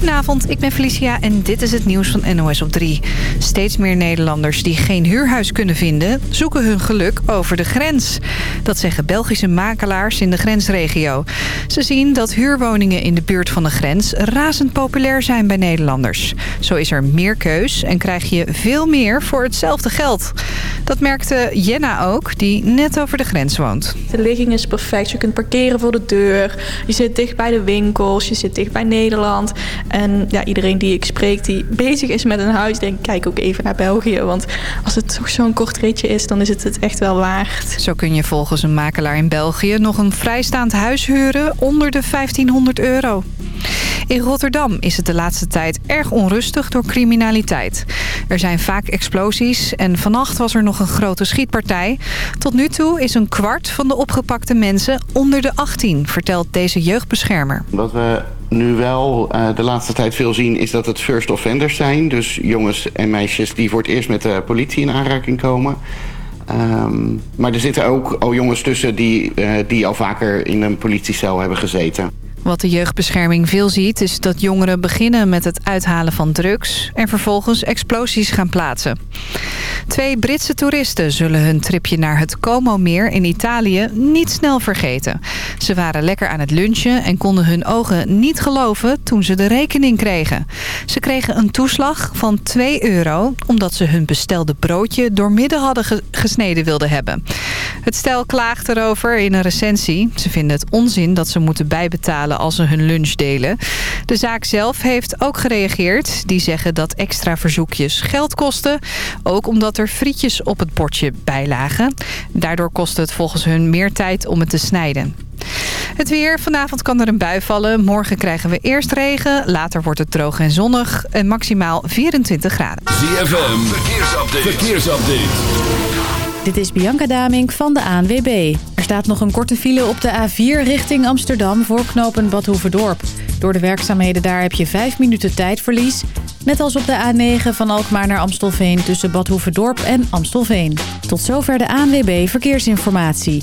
Goedenavond, ik ben Felicia en dit is het nieuws van NOS op 3. Steeds meer Nederlanders die geen huurhuis kunnen vinden... zoeken hun geluk over de grens. Dat zeggen Belgische makelaars in de grensregio. Ze zien dat huurwoningen in de buurt van de grens... razend populair zijn bij Nederlanders. Zo is er meer keus en krijg je veel meer voor hetzelfde geld. Dat merkte Jenna ook, die net over de grens woont. De ligging is perfect. Je kunt parkeren voor de deur. Je zit dicht bij de winkels. Je zit dicht bij Nederland. En ja, iedereen die ik spreek die bezig is met een huis... denk kijk ook even naar België. Want als het toch zo'n kort ritje is, dan is het het echt wel waard. Zo kun je volgens een makelaar in België nog een vrijstaand huis huren onder de 1500 euro. In Rotterdam is het de laatste tijd erg onrustig door criminaliteit. Er zijn vaak explosies en vannacht was er nog een grote schietpartij. Tot nu toe is een kwart van de opgepakte mensen onder de 18, vertelt deze jeugdbeschermer. Wat we nu wel uh, de laatste tijd veel zien is dat het first offenders zijn. Dus jongens en meisjes die voor het eerst met de politie in aanraking komen. Um, maar er zitten ook al jongens tussen die, uh, die al vaker in een politiecel hebben gezeten. Wat de jeugdbescherming veel ziet is dat jongeren beginnen met het uithalen van drugs... en vervolgens explosies gaan plaatsen. Twee Britse toeristen zullen hun tripje naar het Como-meer in Italië niet snel vergeten. Ze waren lekker aan het lunchen en konden hun ogen niet geloven toen ze de rekening kregen. Ze kregen een toeslag van 2 euro omdat ze hun bestelde broodje doormidden hadden gesneden wilden hebben. Het stel klaagt erover in een recensie. Ze vinden het onzin dat ze moeten bijbetalen als ze hun lunch delen. De zaak zelf heeft ook gereageerd. Die zeggen dat extra verzoekjes geld kosten. Ook omdat er frietjes op het bordje bijlagen. Daardoor kost het volgens hun meer tijd om het te snijden. Het weer. Vanavond kan er een bui vallen. Morgen krijgen we eerst regen. Later wordt het droog en zonnig. En maximaal 24 graden. ZFM. Verkeersupdate. Verkeersupdate. Dit is Bianca Damink van de ANWB. Staat nog een korte file op de A4 richting Amsterdam voor knopen Badhoevedorp. Door de werkzaamheden daar heb je 5 minuten tijdverlies. Net als op de A9 van Alkmaar naar Amstelveen tussen Badhoevedorp en Amstelveen. Tot zover de ANWB Verkeersinformatie.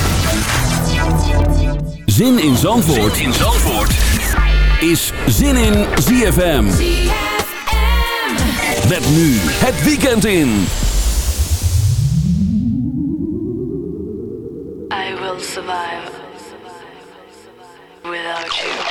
Zin in Zandvoort, zin in Zandvoort. is Zin in ZFM. Met nu het weekend in. I will survive without you.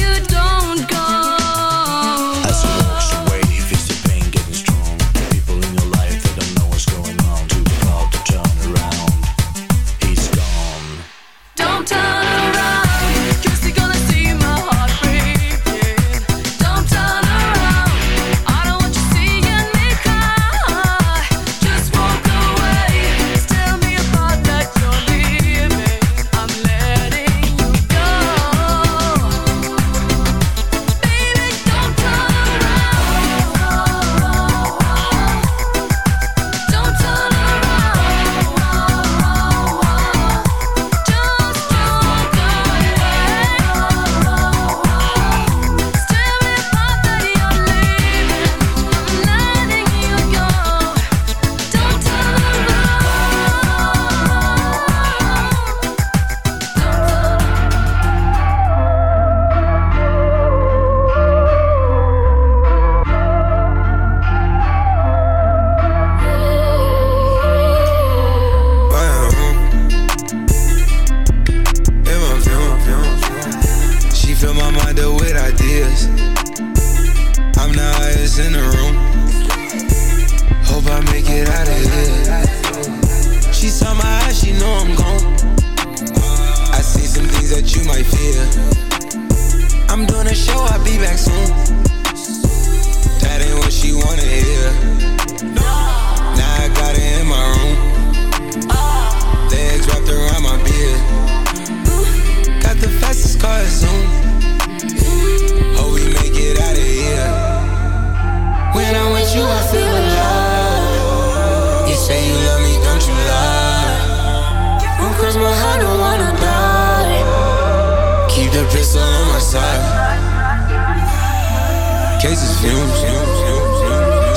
fumes.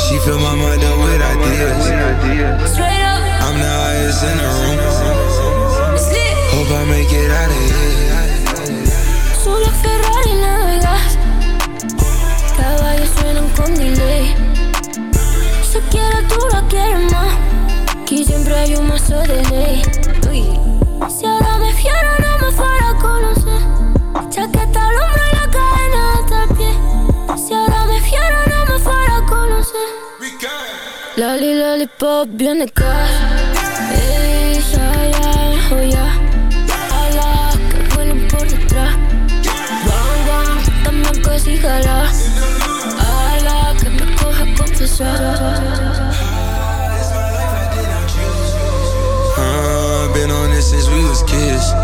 She fill my mind up with ideas. I'm the highest in the room. Hope I make it out of here. Solo Ferrari navegas Caballos suenan con delay Se quiere tú la quieres más Aquí siempre hay un mazo de ley Uy. Loli, lollipop, viene cash Ey, ya, ya, oh ya Ala, que vuelen por detrás Bang, bang, también que si jala Ala, que me coja confesar Uh, been on this since we was kids.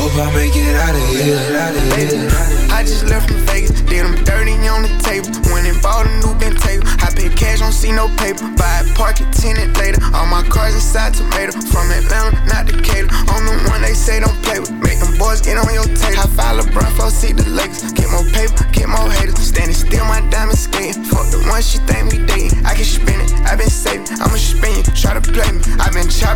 Hope I make it out of here. I just left from Vegas, did them dirty on the table. Went and bought a new Ben table. I pay cash, don't see no paper. Buy it, park it, tenant later. All my cars inside tomato. From Atlanta, not Decatur. On the one they say don't play with. Make them boys get on your table. I five LeBron, flow, see the Lakers. Get more paper, get more haters. Standing still, my diamond skating. Fuck the one she think we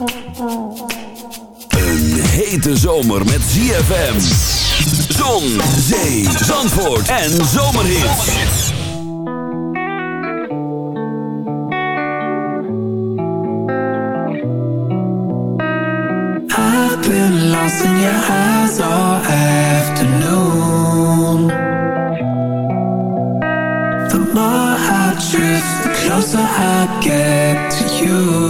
Een hete zomer met ZFM. Zon, zee, zandvoort en zomerhit. I've been lost in your eyes all afternoon. The more I drift, the closer I get to you.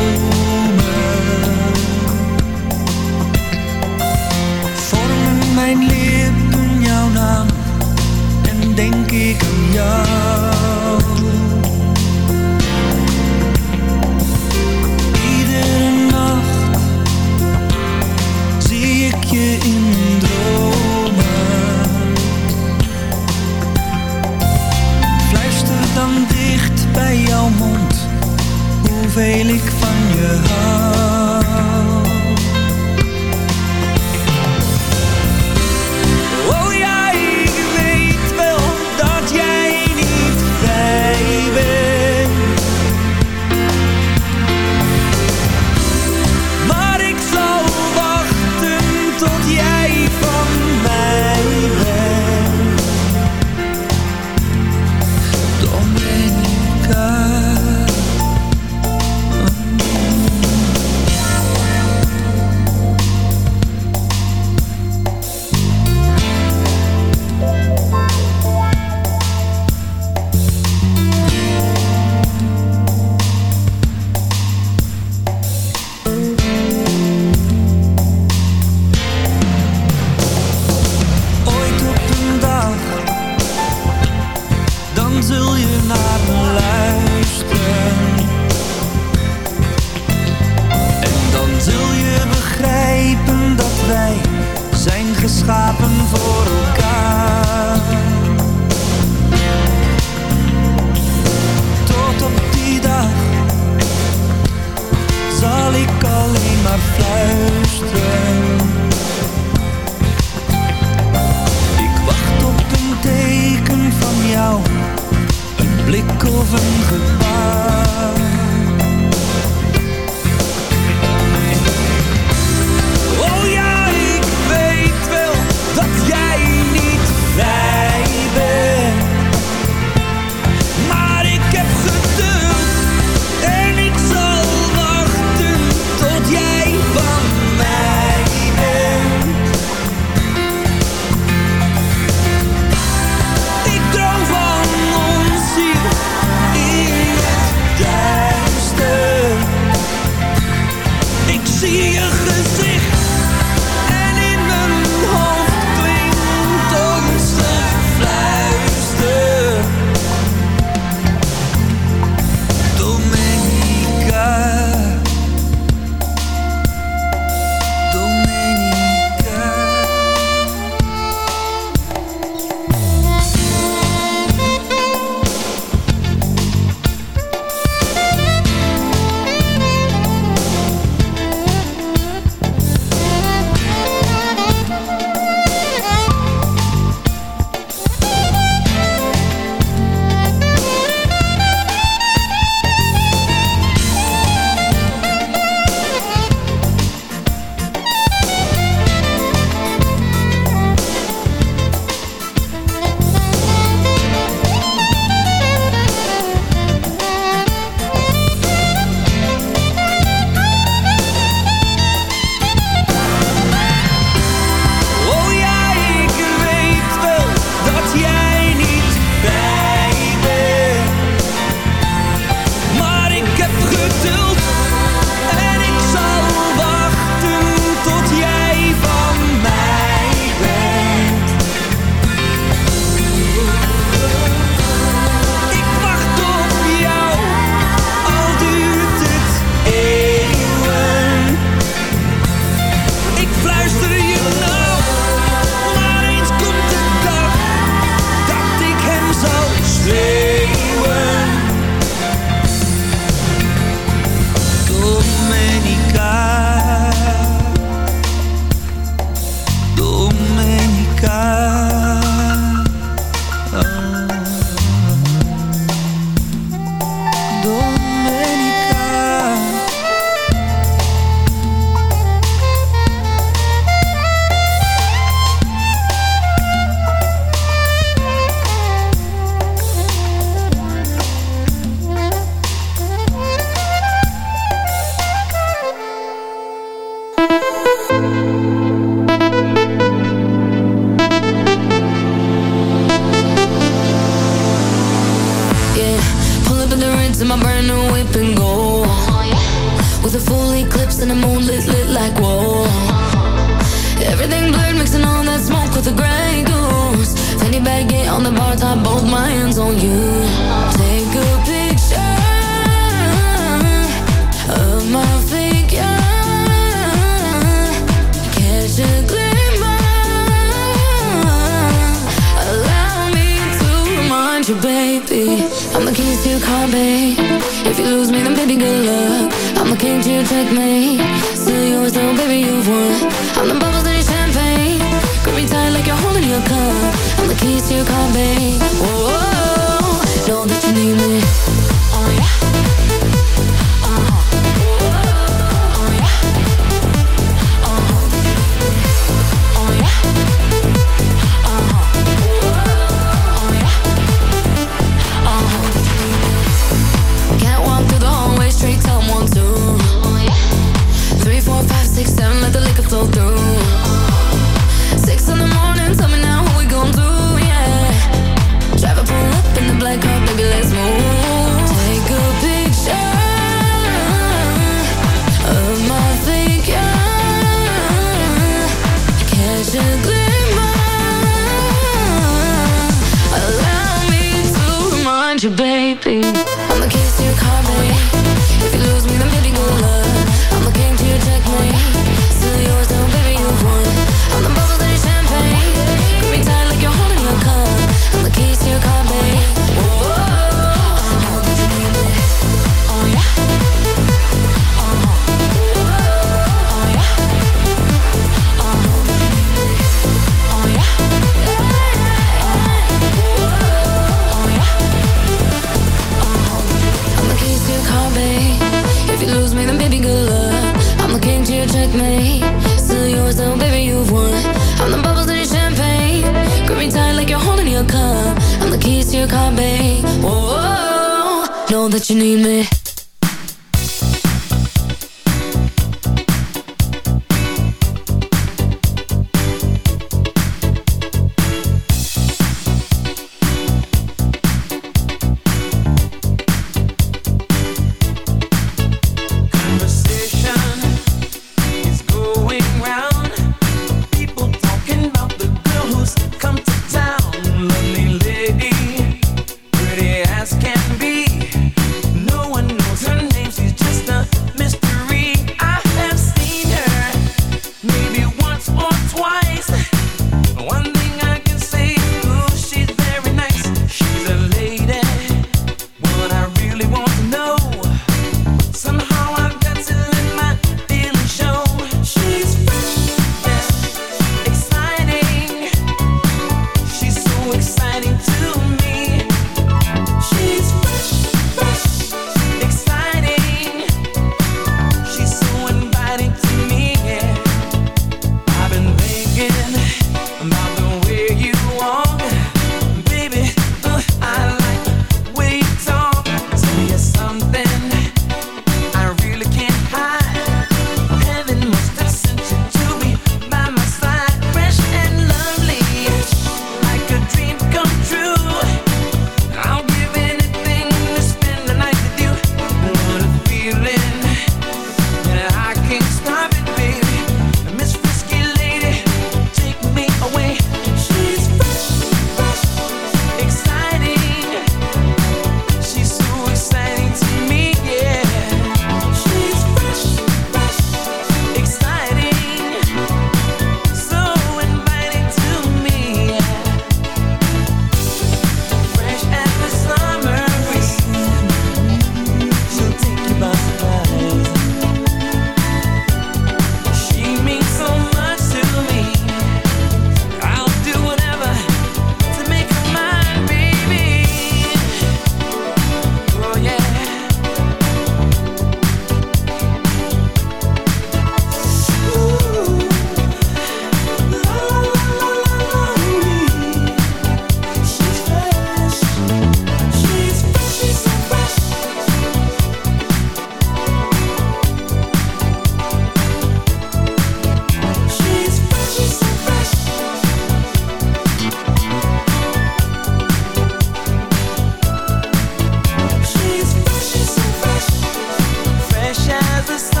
never stop.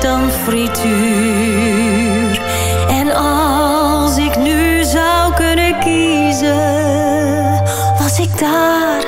dan frituur. En als ik nu zou kunnen kiezen, was ik daar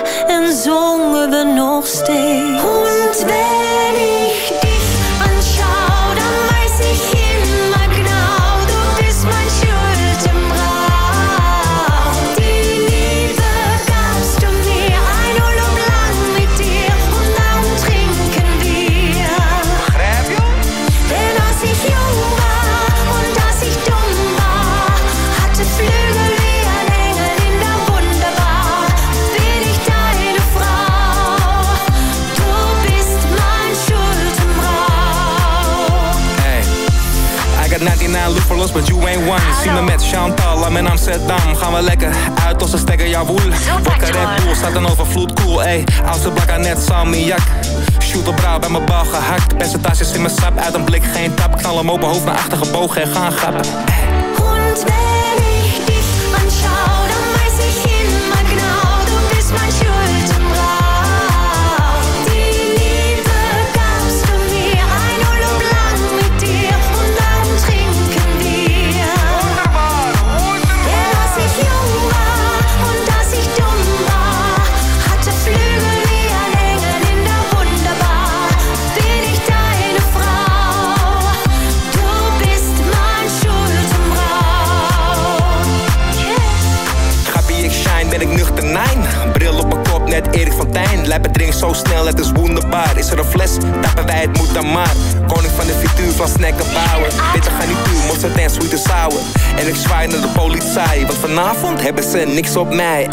Zie me met Chantal, I'm in Amsterdam. Gaan we lekker uit als een stekker, jawoel. Wakker Red Bull, staat een overvloed, cool. Ey, oudste blakka net salmiak. op brouw bij mijn bal gehakt. Percentages in mijn sap, uit een blik geen tap. Knal hem open, hoofd naar achter gebogen en gaan grappen. Lijpen drinken zo snel, het is wonderbaar. Is er een fles, tappen wij het moet dan maar. Koning van de futur van snacken bouwen. Bitter gaan niet toe, mosterd en sweet en sour. En ik zwaai naar de politie, want vanavond hebben ze niks op mij.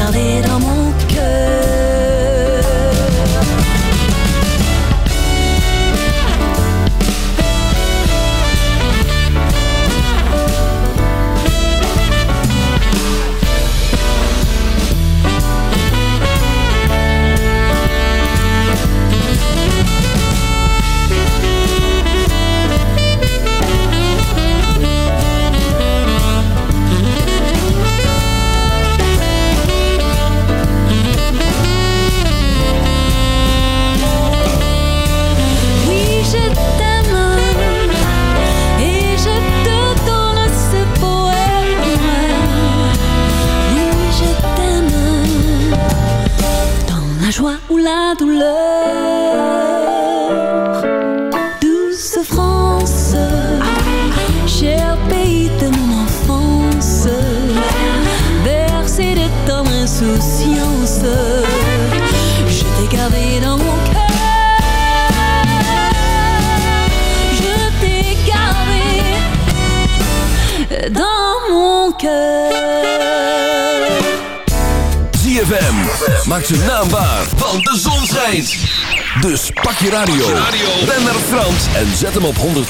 A little more.